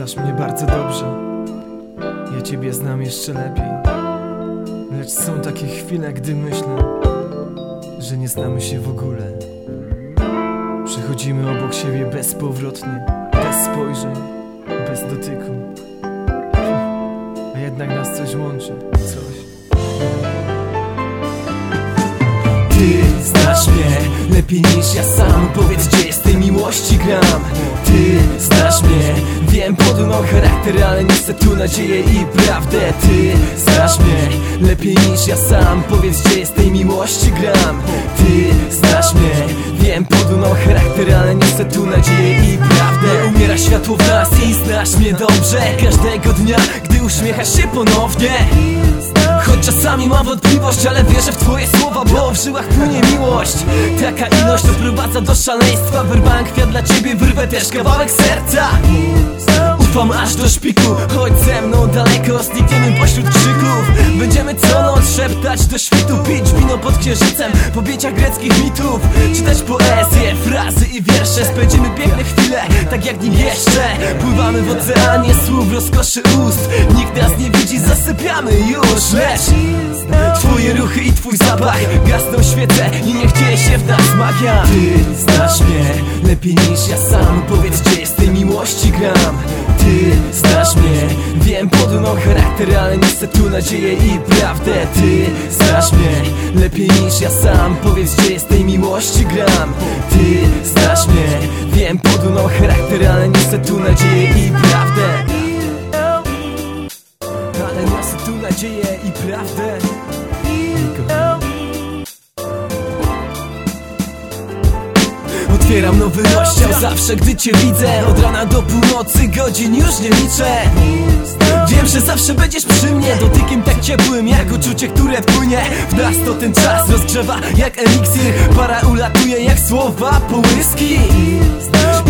Znasz mnie bardzo dobrze. Ja ciebie znam jeszcze lepiej. Lecz są takie chwile, gdy myślę Że nie znamy się w ogóle. Przechodzimy obok siebie bezpowrotnie Bez spojrzeń, bez dotyku. A jednak nas coś łączy Coś. Ty znasz mnie lepiej niż ja sam. Powiedz gdzie jest tej miłości gram. Ty Wiem podumał charakter, ale niosę tu nadzieję i prawdę. Ty znasz mnie lepiej niż ja sam. Powiedz gdzie jest tej miłości gram. Ty znasz mnie. Wiem podumał charakter, ale niosę tu nadzieję i prawdę. Umiera światło w nas i znasz mnie dobrze. Każdego dnia, gdy uśmiechasz się ponownie Choć czasami mam wątpliwość, ale wierzę w twoje słowa Bo w żyłach płynie miłość. Taka ilość doprowadza do szaleństwa. Wyrwałem kwiat dla ciebie, wyrwę też kawałek serca Ufam aż do szpiku. Chodź ze mną daleko, znikniemy pośród krzyków. Będziemy co noc szeptać do świtu. Pić wino pod księżycem w objęciach greckich mitów. Czytać poezję, frazy i wiersze. Spędzimy piękne chwile, tak jak nikt jeszcze. Pływamy w oceanie słów, rozkoszy ust. Nikt nas nie widzi, zasypiamy już. Lecz twoje ruchy i twój zapach Gasną świece i niech dzieje się w nas magia. Ty znasz mnie lepiej niż ja sam. Powiedz gdzie jest tej miłości gram Wiem podumał charakter, ale niosę tu nadzieję i prawdę. Ty znasz mnie lepiej niż ja sam. Powiedz gdzie jest tej miłości gram. Ty znasz mnie Wiem podumał charakter, ale niosę tu nadzieję i prawdę. Ale niosę tu nadzieję i prawdę. Otwieram nowy rozdział. Zawsze gdy cię widzę Od rana do północy godzin już nie liczę Wiem, że zawsze będziesz przy mnie. Dotykiem tak ciepłym jak uczucie, które płynie W nas. To ten czas rozgrzewa jak eliksir. Para ulatuje jak słowa połyski.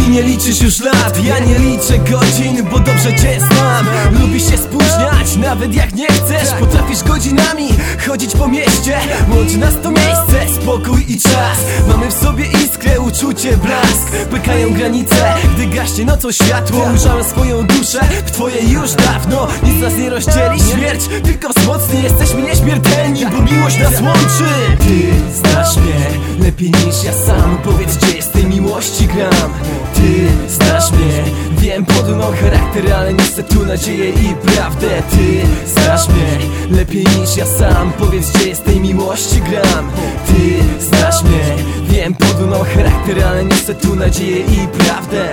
I nie liczysz już lat, ja nie liczę godzin Bo dobrze cię znam. Lubisz się spóźniać, nawet jak nie chcesz. Potrafisz godzinami chodzić po mieście. Łączy nas to miejsce, spokój i czas. Mamy w sobie iskrę, uczucie, blask. Pykają granice, gdy gaśnie nocą światło. Ujrzałem swoją duszę w twoje już dawno Nic nas nie rozdzieli, śmierć tylko wzmocni. Jesteśmy nieśmiertelni, bo miłość nas łączy. Ty znasz mnie lepiej niż ja sam. Powiedz gdzie jest tej miłości gram. Ty znasz mnie. Wiem podumał charakter, ale niosę tu nadzieję i prawdę. Ty znasz mnie lepiej niż ja sam. Powiedz gdzie jest tej miłości gram. Ty znasz mnie. Wiem podumał charakter, ale niosę tu nadzieję i prawdę